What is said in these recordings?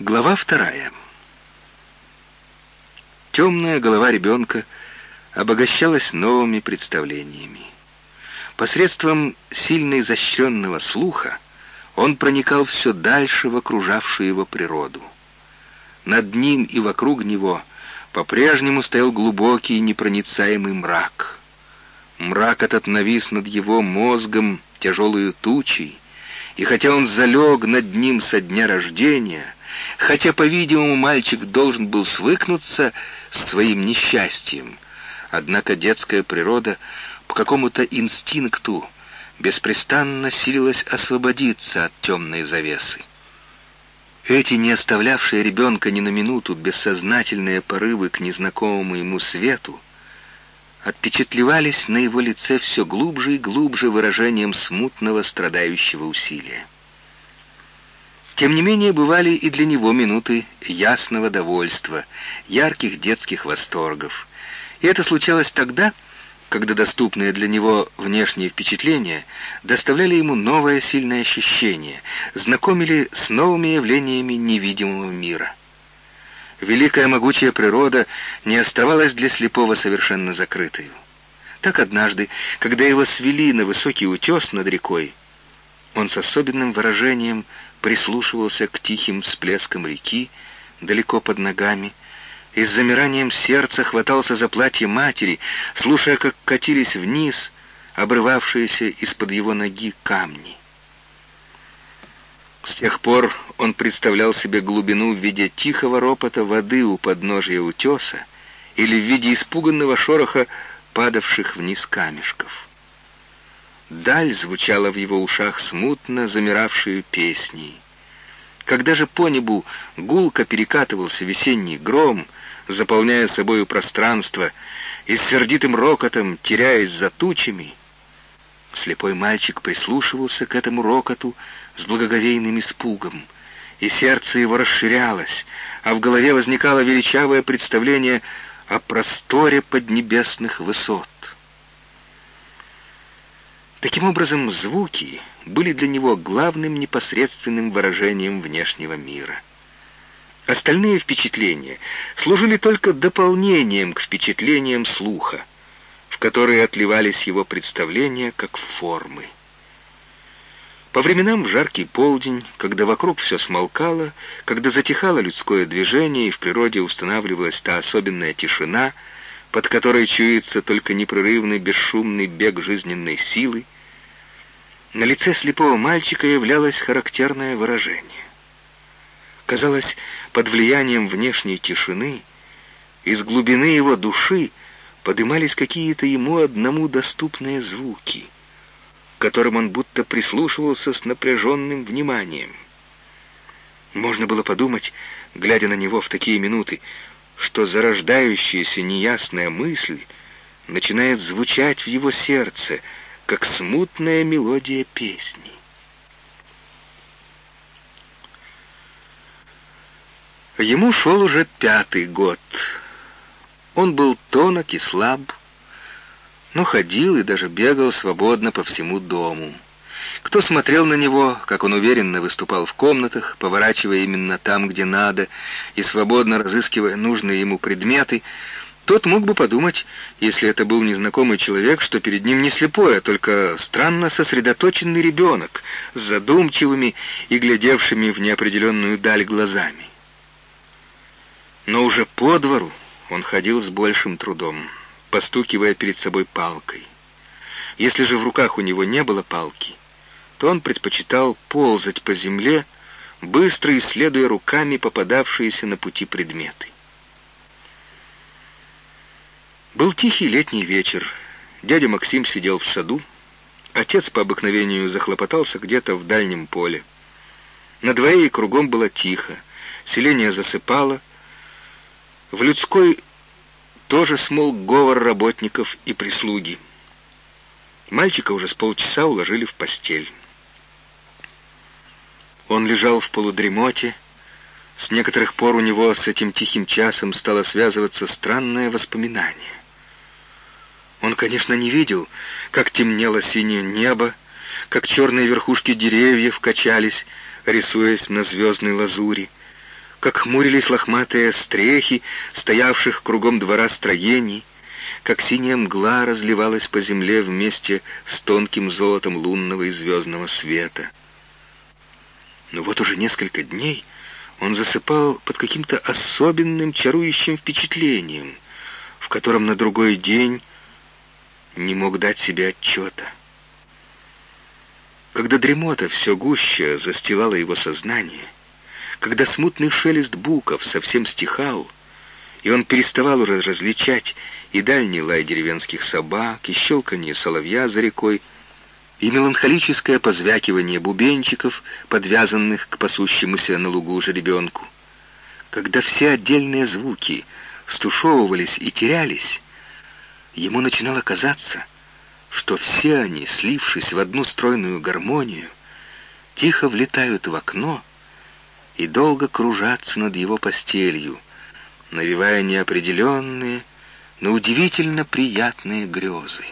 Глава вторая. Темная голова ребенка обогащалась новыми представлениями. Посредством сильно изощренного слуха он проникал все дальше в окружавшую его природу. Над ним и вокруг него по-прежнему стоял глубокий непроницаемый мрак. Мрак этот навис над его мозгом тяжелую тучей, и хотя он залег над ним со дня рождения, хотя, по-видимому, мальчик должен был свыкнуться с своим несчастьем, однако детская природа по какому-то инстинкту беспрестанно силилась освободиться от темной завесы. Эти, не оставлявшие ребенка ни на минуту, бессознательные порывы к незнакомому ему свету, отпечатлевались на его лице все глубже и глубже выражением смутного страдающего усилия. Тем не менее, бывали и для него минуты ясного довольства, ярких детских восторгов. И это случалось тогда, когда доступные для него внешние впечатления доставляли ему новое сильное ощущение, знакомили с новыми явлениями невидимого мира. Великая могучая природа не оставалась для слепого совершенно закрытой. Так однажды, когда его свели на высокий утес над рекой, он с особенным выражением прислушивался к тихим всплескам реки далеко под ногами и с замиранием сердца хватался за платье матери, слушая, как катились вниз обрывавшиеся из-под его ноги камни. С тех пор он представлял себе глубину в виде тихого ропота воды у подножия утеса или в виде испуганного шороха падавших вниз камешков. Даль звучала в его ушах смутно замиравшую песней. Когда же по небу гулко перекатывался весенний гром, заполняя собою пространство и с сердитым рокотом, теряясь за тучами, слепой мальчик прислушивался к этому рокоту с благоговейным испугом, и сердце его расширялось, а в голове возникало величавое представление о просторе поднебесных высот. Таким образом, звуки были для него главным непосредственным выражением внешнего мира. Остальные впечатления служили только дополнением к впечатлениям слуха, в которые отливались его представления как формы. По временам в жаркий полдень, когда вокруг все смолкало, когда затихало людское движение и в природе устанавливалась та особенная тишина, под которой чуется только непрерывный бесшумный бег жизненной силы, на лице слепого мальчика являлось характерное выражение. Казалось, под влиянием внешней тишины из глубины его души подымались какие-то ему одному доступные звуки, которым он будто прислушивался с напряженным вниманием. Можно было подумать, глядя на него в такие минуты, что зарождающаяся неясная мысль начинает звучать в его сердце — как смутная мелодия песни. Ему шел уже пятый год. Он был тонок и слаб, но ходил и даже бегал свободно по всему дому. Кто смотрел на него, как он уверенно выступал в комнатах, поворачивая именно там, где надо, и свободно разыскивая нужные ему предметы, тот мог бы подумать, если это был незнакомый человек, что перед ним не слепой, а только странно сосредоточенный ребенок с задумчивыми и глядевшими в неопределенную даль глазами. Но уже по двору он ходил с большим трудом, постукивая перед собой палкой. Если же в руках у него не было палки, то он предпочитал ползать по земле, быстро исследуя руками попадавшиеся на пути предметы. Был тихий летний вечер. Дядя Максим сидел в саду. Отец по обыкновению захлопотался где-то в дальнем поле. На дворе и кругом было тихо. Селение засыпало. В людской тоже смолк говор работников и прислуги. Мальчика уже с полчаса уложили в постель. Он лежал в полудремоте. С некоторых пор у него с этим тихим часом стало связываться странное воспоминание. Он, конечно, не видел, как темнело синее небо, как черные верхушки деревьев качались, рисуясь на звездной лазури. как хмурились лохматые стрехи, стоявших кругом двора строений, как синяя мгла разливалась по земле вместе с тонким золотом лунного и звездного света. Но вот уже несколько дней он засыпал под каким-то особенным чарующим впечатлением, в котором на другой день не мог дать себе отчета. Когда дремота все гуще застилала его сознание, когда смутный шелест буков совсем стихал, и он переставал различать и дальний лай деревенских собак, и щелканье соловья за рекой, и меланхолическое позвякивание бубенчиков, подвязанных к пасущемуся на лугу жеребенку. Когда все отдельные звуки стушевывались и терялись, ему начинало казаться, что все они, слившись в одну стройную гармонию, тихо влетают в окно и долго кружатся над его постелью, навевая неопределенные, но удивительно приятные грезы.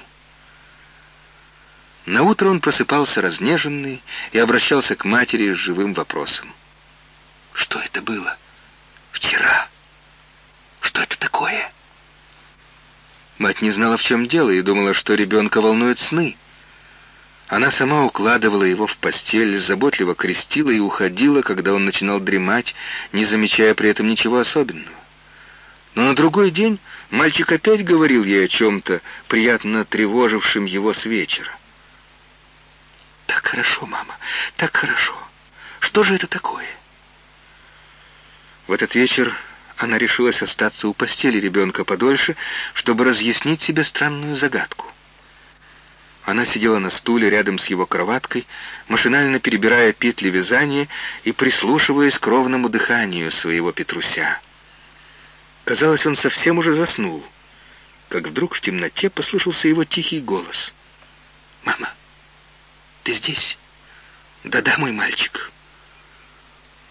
Наутро он просыпался разнеженный и обращался к матери с живым вопросом. «Что это было? Вчера? Что это такое?» Мать не знала, в чем дело, и думала, что ребенка волнуют сны. Она сама укладывала его в постель, заботливо крестила и уходила, когда он начинал дремать, не замечая при этом ничего особенного. Но на другой день мальчик опять говорил ей о чем-то, приятно тревожившем его с вечера. «Так хорошо, мама, так хорошо. Что же это такое?» В этот вечер она решилась остаться у постели ребенка подольше, чтобы разъяснить себе странную загадку. Она сидела на стуле рядом с его кроваткой, машинально перебирая петли вязания и прислушиваясь к ровному дыханию своего Петруся. Казалось, он совсем уже заснул, как вдруг в темноте послышался его тихий голос. «Мама, ты здесь?» «Да-да, мой мальчик.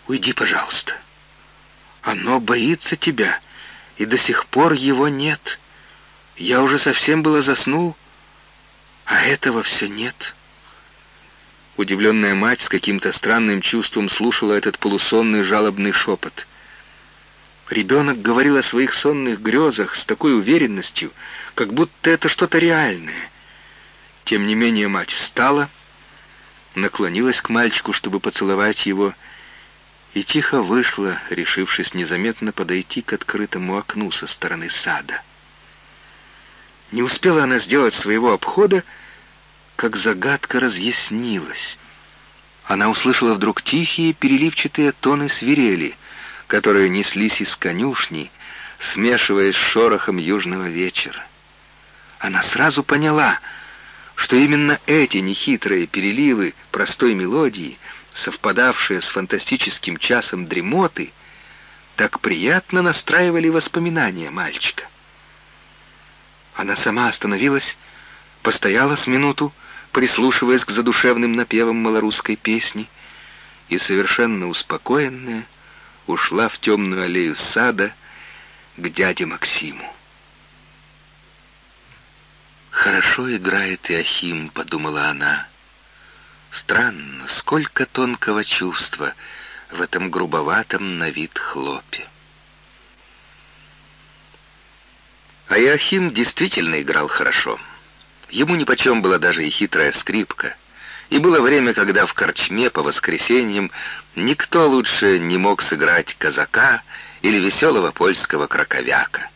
Уйди, пожалуйста. Оно боится тебя, и до сих пор его нет. Я уже совсем было заснул, а этого все нет». Удивленная мать с каким-то странным чувством слушала этот полусонный жалобный шепот — Ребенок говорил о своих сонных грезах с такой уверенностью, как будто это что-то реальное. Тем не менее мать встала, наклонилась к мальчику, чтобы поцеловать его, и тихо вышла, решившись незаметно подойти к открытому окну со стороны сада. Не успела она сделать своего обхода, как загадка разъяснилась. Она услышала вдруг тихие переливчатые тоны свирели — которые неслись из конюшни, смешиваясь с шорохом южного вечера. Она сразу поняла, что именно эти нехитрые переливы простой мелодии, совпадавшие с фантастическим часом дремоты, так приятно настраивали воспоминания мальчика. Она сама остановилась, постояла с минуту, прислушиваясь к задушевным напевам малорусской песни, и совершенно успокоенная, ушла в темную аллею сада к дяде Максиму. «Хорошо играет Иохим», — подумала она. «Странно, сколько тонкого чувства в этом грубоватом на вид хлопе». А Иохим действительно играл хорошо. Ему нипочем была даже и хитрая скрипка — и было время, когда в корчме по воскресеньям никто лучше не мог сыграть казака или веселого польского краковяка.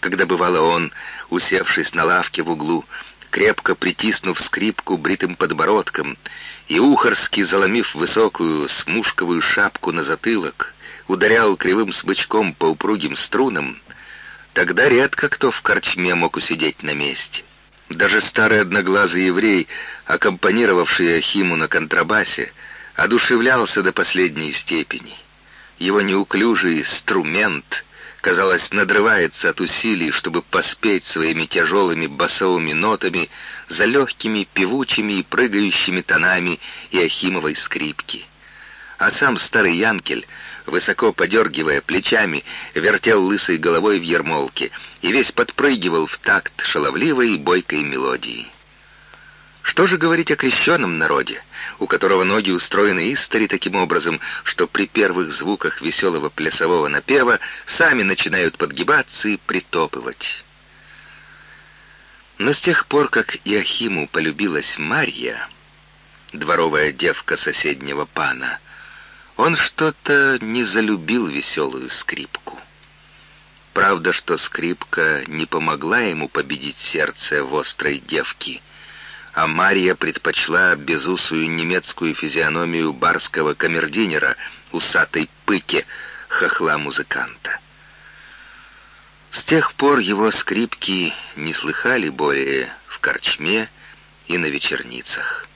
Когда бывало он, усевшись на лавке в углу, крепко притиснув скрипку бритым подбородком и ухорски заломив высокую смушковую шапку на затылок, ударял кривым смычком по упругим струнам, тогда редко кто в корчме мог усидеть на месте. Даже старый одноглазый еврей, аккомпанировавший Ахиму на контрабасе, одушевлялся до последней степени. Его неуклюжий инструмент, казалось, надрывается от усилий, чтобы поспеть своими тяжелыми басовыми нотами за легкими, певучими и прыгающими тонами Иохимовой скрипки. А сам старый Янкель высоко подергивая плечами, вертел лысой головой в ермолке и весь подпрыгивал в такт шаловливой и бойкой мелодии. Что же говорить о крещенном народе, у которого ноги устроены истори таким образом, что при первых звуках веселого плясового напева сами начинают подгибаться и притопывать? Но с тех пор, как Иохиму полюбилась Марья, дворовая девка соседнего пана, он что-то не залюбил веселую скрипку. Правда, что скрипка не помогла ему победить сердце в острой девки, а Мария предпочла безусую немецкую физиономию барского камердинера, усатой пыки, хохла-музыканта. С тех пор его скрипки не слыхали более в корчме и на вечерницах.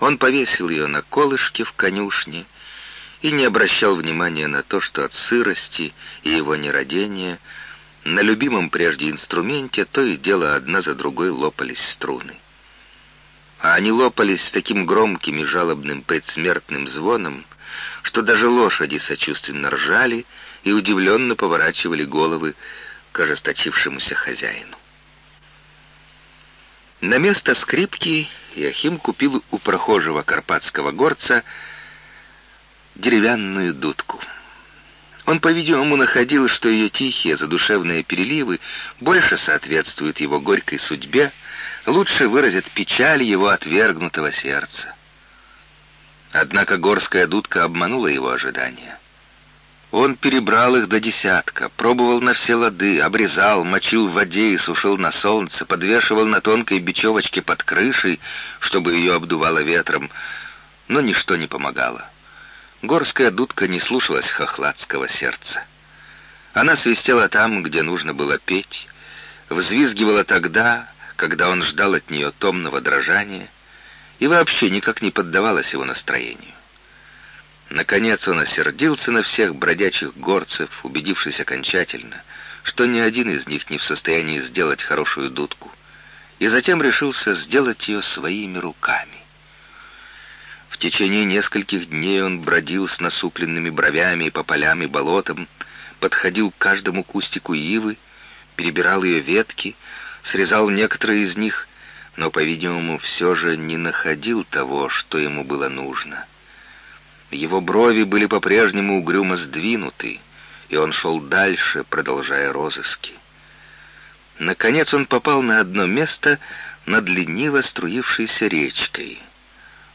Он повесил ее на колышке в конюшне и не обращал внимания на то, что от сырости и его нерадения на любимом прежде инструменте то и дело одна за другой лопались струны. А они лопались с таким громким и жалобным предсмертным звоном, что даже лошади сочувственно ржали и удивленно поворачивали головы к ожесточившемуся хозяину. На место скрипки Яхим купил у прохожего карпатского горца деревянную дудку. Он, по-видимому, находил, что ее тихие задушевные переливы больше соответствуют его горькой судьбе, лучше выразят печаль его отвергнутого сердца. Однако горская дудка обманула его ожидания. Он перебрал их до десятка, пробовал на все лады, обрезал, мочил в воде и сушил на солнце, подвешивал на тонкой бечевочке под крышей, чтобы ее обдувало ветром, но ничто не помогало. Горская дудка не слушалась хохладского сердца. Она свистела там, где нужно было петь, взвизгивала тогда, когда он ждал от нее томного дрожания, и вообще никак не поддавалась его настроению. Наконец он осердился на всех бродячих горцев, убедившись окончательно, что ни один из них не в состоянии сделать хорошую дудку, и затем решился сделать ее своими руками. В течение нескольких дней он бродил с насупленными бровями по полям и болотам, подходил к каждому кустику ивы, перебирал ее ветки, срезал некоторые из них, но, по-видимому, все же не находил того, что ему было нужно — его брови были по-прежнему угрюмо сдвинуты, и он шел дальше, продолжая розыски. Наконец он попал на одно место над лениво струившейся речкой.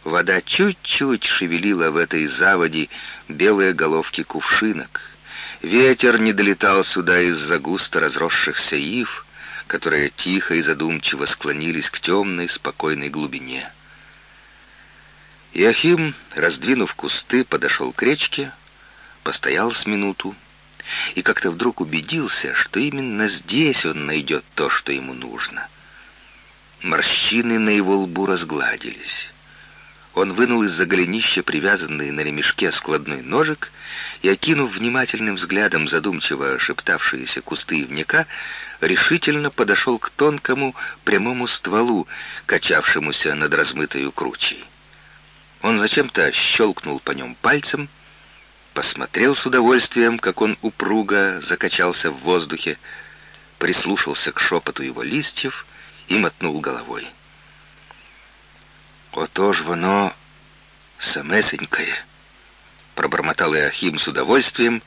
Вода чуть-чуть шевелила в этой заводе белые головки кувшинок. Ветер не долетал сюда из-за густо разросшихся ив, которые тихо и задумчиво склонились к темной, спокойной глубине. Иохим, раздвинув кусты, подошел к речке, постоял с минуту и как-то вдруг убедился, что именно здесь он найдет то, что ему нужно. Морщины на его лбу разгладились. Он вынул из-за голенища привязанный на ремешке складной ножик и, окинув внимательным взглядом задумчиво шептавшиеся кусты ивника, решительно подошел к тонкому прямому стволу, качавшемуся над размытой кручей. Он зачем-то щелкнул по нем пальцем, посмотрел с удовольствием, как он упруго закачался в воздухе, прислушался к шепоту его листьев и мотнул головой. «Ото ж воно самесенькое», — пробормотал Иохим с удовольствием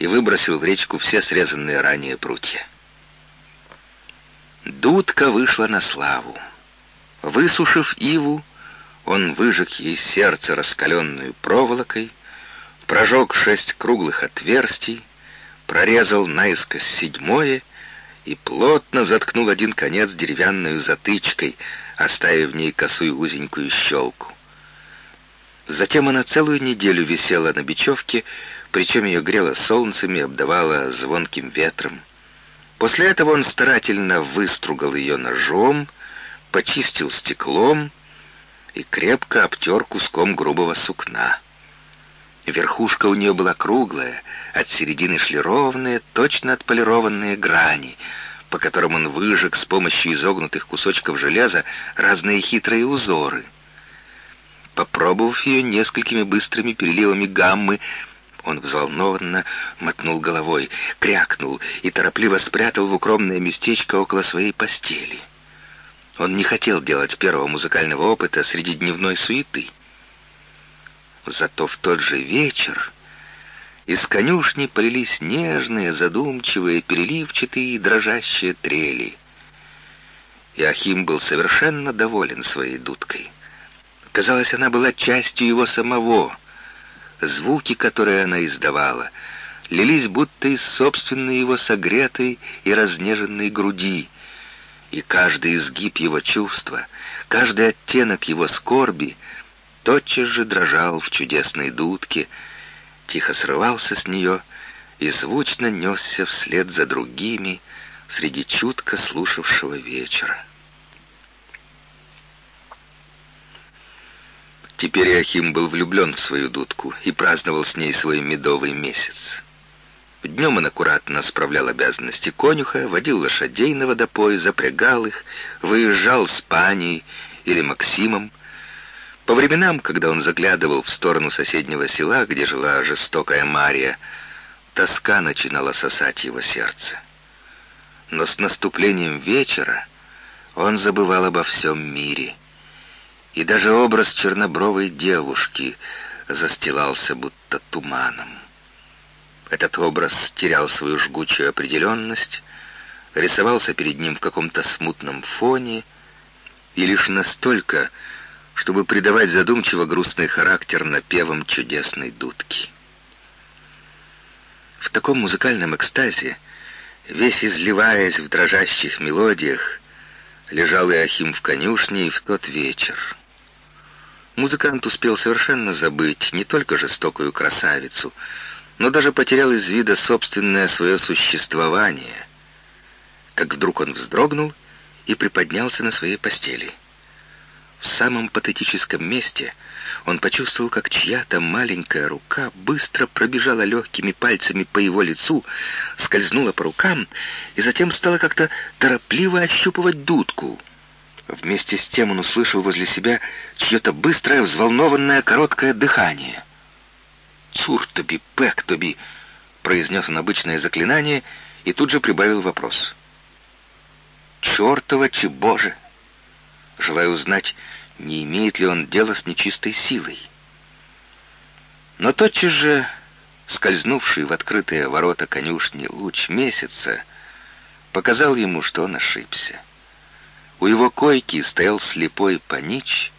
и выбросил в речку все срезанные ранее прутья. Дудка вышла на славу. Высушив иву, он выжег ей сердце раскаленную проволокой, прожег шесть круглых отверстий, прорезал наискось седьмое и плотно заткнул один конец деревянной затычкой, оставив в ней косую узенькую щелку. Затем она целую неделю висела на бечевке, причем ее грело солнцем и обдавало звонким ветром. После этого он старательно выстругал ее ножом, почистил стеклом и крепко обтер куском грубого сукна. Верхушка у нее была круглая, от середины шли ровные, точно отполированные грани, по которым он выжег с помощью изогнутых кусочков железа разные хитрые узоры. Попробовав ее несколькими быстрыми переливами гаммы, он взволнованно мотнул головой, крякнул и торопливо спрятал в укромное местечко около своей постели. Он не хотел делать первого музыкального опыта среди дневной суеты. Зато в тот же вечер из конюшни полились нежные, задумчивые, переливчатые и дрожащие трели. Иохим был совершенно доволен своей дудкой. Казалось, она была частью его самого. Звуки, которые она издавала, лились будто из собственной его согретой и разнеженной груди, и каждый изгиб его чувства, каждый оттенок его скорби тотчас же дрожал в чудесной дудке, тихо срывался с нее и звучно несся вслед за другими среди чутко слушавшего вечера. Теперь Иохим был влюблен в свою дудку и праздновал с ней свой медовый месяц. Днем он аккуратно справлял обязанности конюха, водил лошадей на водопой, запрягал их, выезжал с паней или Максимом. По временам, когда он заглядывал в сторону соседнего села, где жила жестокая Мария, тоска начинала сосать его сердце. Но с наступлением вечера он забывал обо всем мире, и даже образ чернобровой девушки застилался будто туманом. Этот образ терял свою жгучую определенность, рисовался перед ним в каком-то смутном фоне, и лишь настолько, чтобы придавать задумчиво грустный характер напевам чудесной дудки. В таком музыкальном экстазе, весь изливаясь в дрожащих мелодиях, лежал Иохим в конюшне и в тот вечер. Музыкант успел совершенно забыть не только жестокую красавицу, но даже потерял из вида собственное свое существование, как вдруг он вздрогнул и приподнялся на своей постели. В самом патетическом месте он почувствовал, как чья-то маленькая рука быстро пробежала легкими пальцами по его лицу, скользнула по рукам и затем стала как-то торопливо ощупывать дудку. Вместе с тем он услышал возле себя чье-то быстрое, взволнованное, короткое дыхание — «Цуртоби, Пэктоби», — произнес он обычное заклинание и тут же прибавил вопрос. «Чертова Боже, Желаю узнать, не имеет ли он дела с нечистой силой. Но тотчас же, скользнувший в открытые ворота конюшни луч месяца, показал ему, что он ошибся. У его койки стоял слепой панич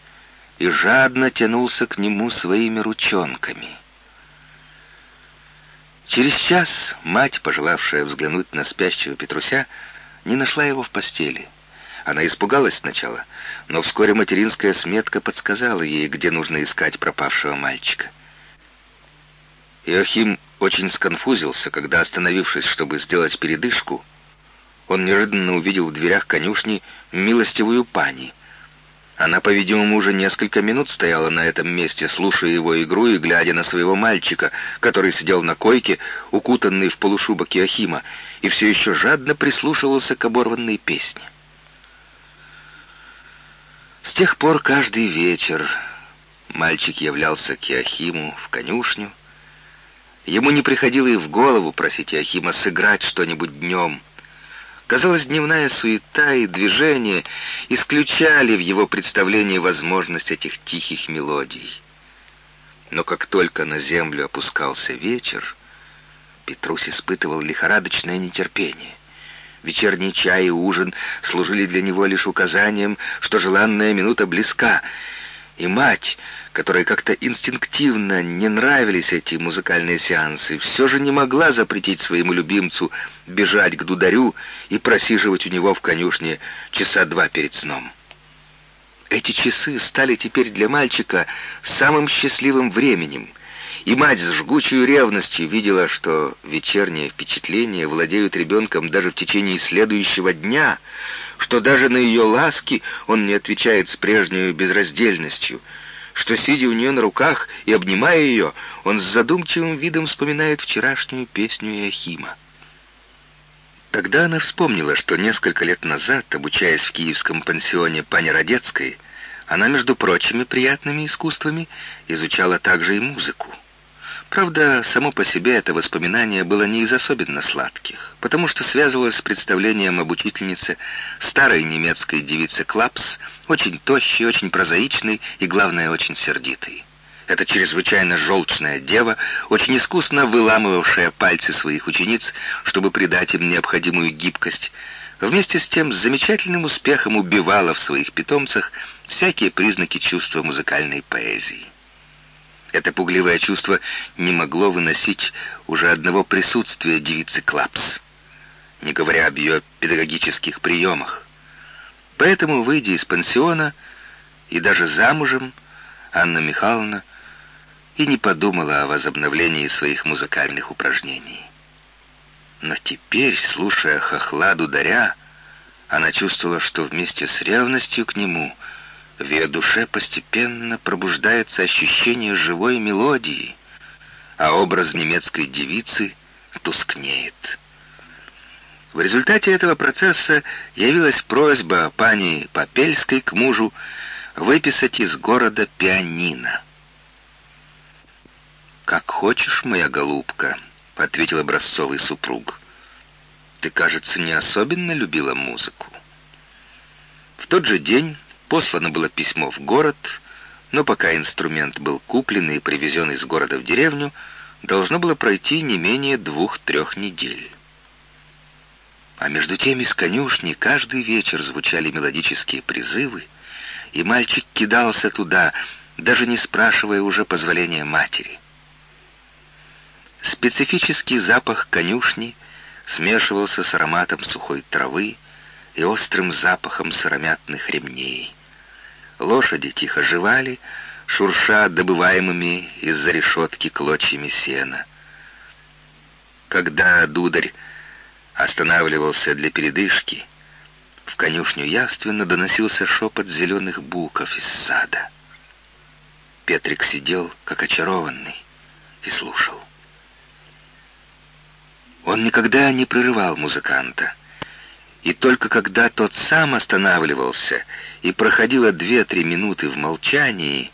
и жадно тянулся к нему своими ручонками — Через час мать, пожелавшая взглянуть на спящего Петруся, не нашла его в постели. Она испугалась сначала, но вскоре материнская сметка подсказала ей, где нужно искать пропавшего мальчика. Иохим очень сконфузился, когда, остановившись, чтобы сделать передышку, он неожиданно увидел в дверях конюшни милостивую пани — она, по-видимому, уже несколько минут стояла на этом месте, слушая его игру и глядя на своего мальчика, который сидел на койке, укутанный в полушубок Иохима, и все еще жадно прислушивался к оборванной песне. С тех пор каждый вечер мальчик являлся к Иохиму в конюшню. Ему не приходило и в голову просить Иохима сыграть что-нибудь днем — Казалось, дневная суета и движение исключали в его представлении возможность этих тихих мелодий. Но как только на землю опускался вечер, Петрусь испытывал лихорадочное нетерпение. Вечерний чай и ужин служили для него лишь указанием, что желанная минута близка, и мать, которой как-то инстинктивно не нравились эти музыкальные сеансы, все же не могла запретить своему любимцу бежать к дударю и просиживать у него в конюшне часа два перед сном. Эти часы стали теперь для мальчика самым счастливым временем, и мать с жгучей ревностью видела, что вечерние впечатления владеют ребенком даже в течение следующего дня, что даже на ее ласки он не отвечает с прежней безраздельностью — что, сидя у нее на руках и обнимая ее, он с задумчивым видом вспоминает вчерашнюю песню Иохима. Тогда она вспомнила, что несколько лет назад, обучаясь в киевском пансионе Пани Родецкой, она, между прочими приятными искусствами, изучала также и музыку. Правда, само по себе это воспоминание было не из особенно сладких, потому что связывалось с представлением об учительнице старой немецкой девицы Клапс, очень тощей, очень прозаичной и, главное, очень сердитой. Эта чрезвычайно желчная дева, очень искусно выламывавшая пальцы своих учениц, чтобы придать им необходимую гибкость, вместе с тем с замечательным успехом убивала в своих питомцах всякие признаки чувства музыкальной поэзии. Это пугливое чувство не могло выносить уже одного присутствия девицы Клапс, не говоря об ее педагогических приемах. Поэтому, выйдя из пансиона и даже замужем, Анна Михайловна и не подумала о возобновлении своих музыкальных упражнений. Но теперь, слушая хохла дударя, она чувствовала, что вместе с ревностью к нему — в ее душе постепенно пробуждается ощущение живой мелодии, а образ немецкой девицы тускнеет. В результате этого процесса явилась просьба пани Попельской к мужу выписать из города пианино. «Как хочешь, моя голубка», — ответил образцовый супруг. «Ты, кажется, не особенно любила музыку». В тот же день Послано было письмо в город, но пока инструмент был куплен и привезен из города в деревню, должно было пройти не менее двух-трех недель. А между тем из конюшни каждый вечер звучали мелодические призывы, и мальчик кидался туда, даже не спрашивая уже позволения матери. Специфический запах конюшни смешивался с ароматом сухой травы и острым запахом сыромятных ремней. Лошади тихо жевали, шурша добываемыми из-за решетки клочьями сена. Когда дударь останавливался для передышки, в конюшню явственно доносился шепот зеленых буков из сада. Петрик сидел, как очарованный, и слушал. Он никогда не прерывал музыканта — и только когда тот сам останавливался и проходило две-три минуты в молчании,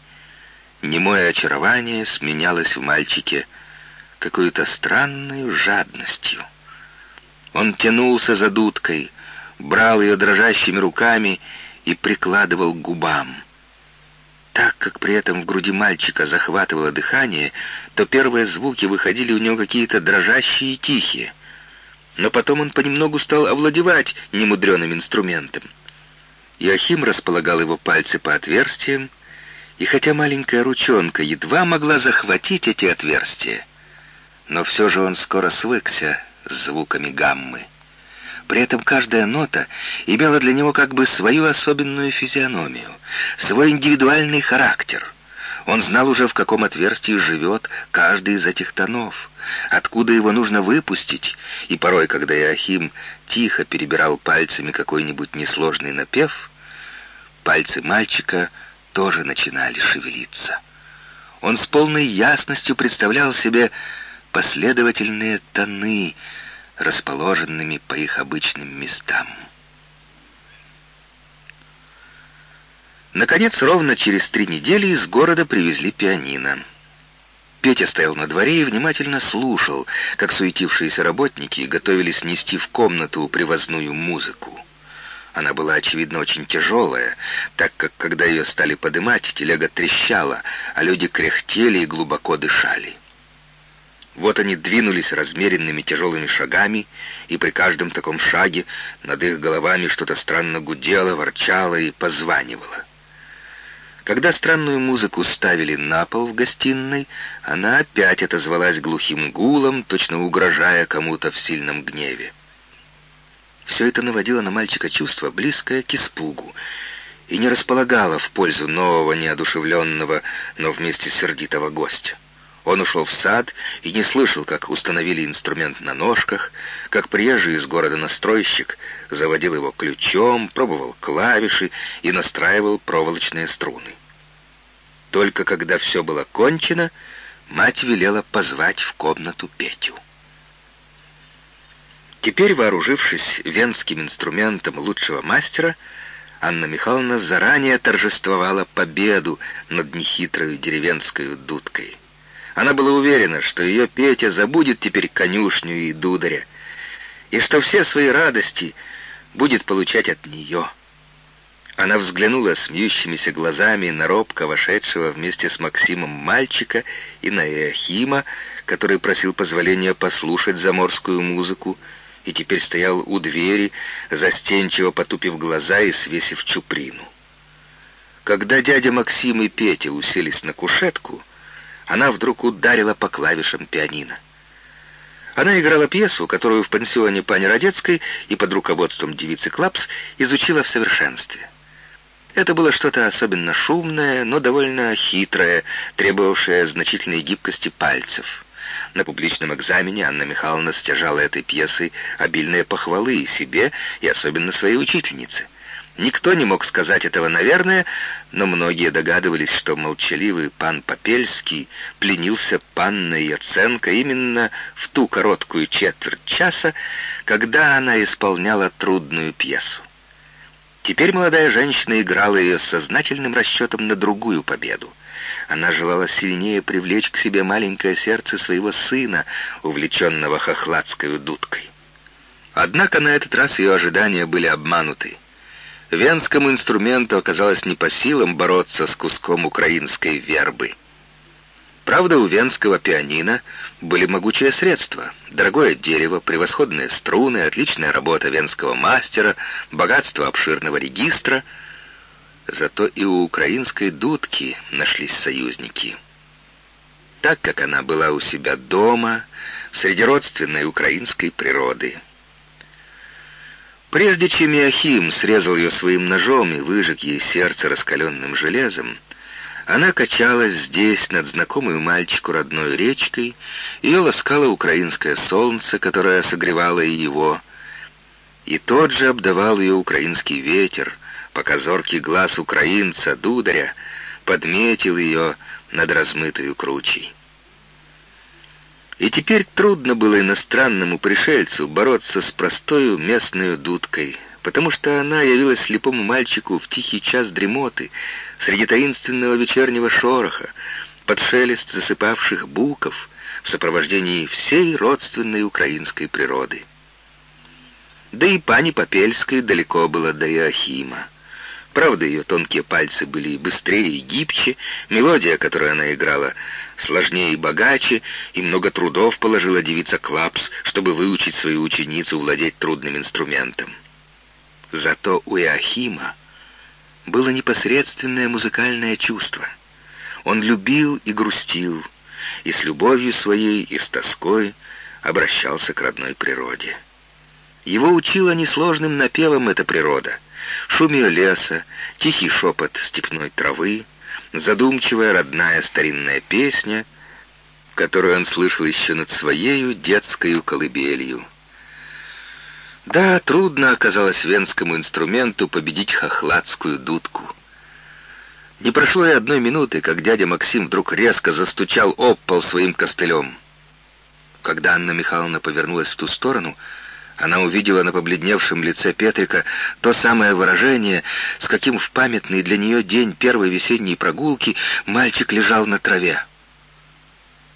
немое очарование сменялось в мальчике какой-то странной жадностью. Он тянулся за дудкой, брал ее дрожащими руками и прикладывал к губам. Так как при этом в груди мальчика захватывало дыхание, то первые звуки выходили у него какие-то дрожащие и тихие — но потом он понемногу стал овладевать немудреным инструментом. Иохим располагал его пальцы по отверстиям, и хотя маленькая ручонка едва могла захватить эти отверстия, но все же он скоро свыкся с звуками гаммы. При этом каждая нота имела для него как бы свою особенную физиономию, свой индивидуальный характер — он знал уже, в каком отверстии живет каждый из этих тонов, откуда его нужно выпустить, и порой, когда Иохим тихо перебирал пальцами какой-нибудь несложный напев, пальцы мальчика тоже начинали шевелиться. Он с полной ясностью представлял себе последовательные тоны, расположенными по их обычным местам. Наконец, ровно через три недели из города привезли пианино. Петя стоял на дворе и внимательно слушал, как суетившиеся работники готовились нести в комнату привозную музыку. Она была, очевидно, очень тяжелая, так как, когда ее стали подымать, телега трещала, а люди кряхтели и глубоко дышали. Вот они двинулись размеренными тяжелыми шагами, и при каждом таком шаге над их головами что-то странно гудело, ворчало и позванивало. Когда странную музыку ставили на пол в гостиной, она опять отозвалась глухим гулом, точно угрожая кому-то в сильном гневе. Все это наводило на мальчика чувство, близкое к испугу, и не располагало в пользу нового неодушевленного, но вместе сердитого гостя. Он ушел в сад и не слышал, как установили инструмент на ножках, как приезжий из города настройщик заводил его ключом, пробовал клавиши и настраивал проволочные струны. Только когда все было кончено, мать велела позвать в комнату Петю. Теперь, вооружившись венским инструментом лучшего мастера, Анна Михайловна заранее торжествовала победу над нехитрой деревенской дудкой. Она была уверена, что ее Петя забудет теперь конюшню и дударя, и что все свои радости будет получать от нее. Она взглянула смеющимися глазами на робко вошедшего вместе с Максимом мальчика и на Иохима, который просил позволения послушать заморскую музыку, и теперь стоял у двери, застенчиво потупив глаза и свесив чуприну. Когда дядя Максим и Петя уселись на кушетку, она вдруг ударила по клавишам пианино. Она играла пьесу, которую в пансионе пани Родецкой и под руководством девицы Клапс изучила в совершенстве. Это было что-то особенно шумное, но довольно хитрое, требовавшее значительной гибкости пальцев. На публичном экзамене Анна Михайловна стяжала этой пьесой обильные похвалы и себе, и особенно своей учительнице. Никто не мог сказать этого, наверное, но многие догадывались, что молчаливый пан Попельский пленился панной Яценко именно в ту короткую четверть часа, когда она исполняла трудную пьесу. Теперь молодая женщина играла ее с сознательным расчетом на другую победу. Она желала сильнее привлечь к себе маленькое сердце своего сына, увлеченного хохладской дудкой. Однако на этот раз ее ожидания были обмануты. Венскому инструменту оказалось не по силам бороться с куском украинской вербы. Правда, у венского пианино были могучие средства. Дорогое дерево, превосходные струны, отличная работа венского мастера, богатство обширного регистра. Зато и у украинской дудки нашлись союзники. Так как она была у себя дома, среди родственной украинской природы. Прежде чем Иохим срезал ее своим ножом и выжег ей сердце раскаленным железом, она качалась здесь над знакомой мальчику родной речкой, ее ласкало украинское солнце, которое согревало и его, и тот же обдавал ее украинский ветер, пока зоркий глаз украинца, дударя, подметил ее над размытою кручей. И теперь трудно было иностранному пришельцу бороться с простою местной дудкой, потому что она явилась слепому мальчику в тихий час дремоты, среди таинственного вечернего шороха, под шелест засыпавших буков, в сопровождении всей родственной украинской природы. Да и пани Попельской далеко было до Иохима. Правда, ее тонкие пальцы были быстрее и гибче, мелодия, которую она играла, сложнее и богаче, и много трудов положила девица Клапс, чтобы выучить свою ученицу владеть трудным инструментом. Зато у Иохима было непосредственное музыкальное чувство. Он любил и грустил, и с любовью своей, и с тоской обращался к родной природе. Его учила несложным напевом эта природа, шуме леса, тихий шепот степной травы, задумчивая родная старинная песня, которую он слышал еще над своею детскою колыбелью. Да, трудно оказалось венскому инструменту победить хохладскую дудку. Не прошло и одной минуты, как дядя Максим вдруг резко застучал об пол своим костылем. Когда Анна Михайловна повернулась в ту сторону, она увидела на побледневшем лице Петрика то самое выражение, с каким в памятный для нее день первой весенней прогулки мальчик лежал на траве.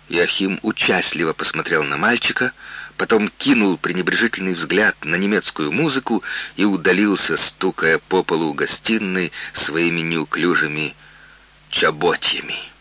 Яхим участливо посмотрел на мальчика, потом кинул пренебрежительный взгляд на немецкую музыку и удалился, стукая по полу гостиной своими неуклюжими чаботьями.